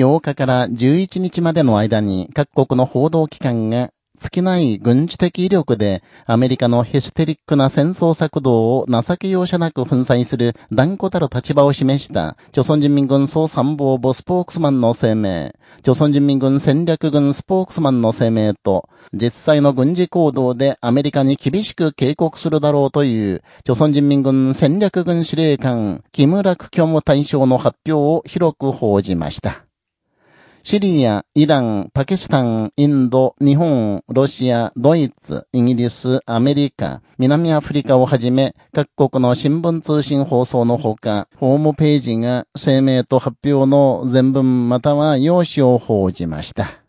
8日から11日までの間に各国の報道機関が尽きない軍事的威力でアメリカのヒステリックな戦争策動を情け容赦なく粉砕する断固たる立場を示した、朝鮮人民軍総参謀部スポークスマンの声明、朝鮮人民軍戦略軍スポークスマンの声明と、実際の軍事行動でアメリカに厳しく警告するだろうという、朝鮮人民軍戦略軍司令官、木村区虚務大将の発表を広く報じました。シリア、イラン、パキスタン、インド、日本、ロシア、ドイツ、イギリス、アメリカ、南アフリカをはじめ、各国の新聞通信放送のほか、ホームページが声明と発表の全文または用紙を報じました。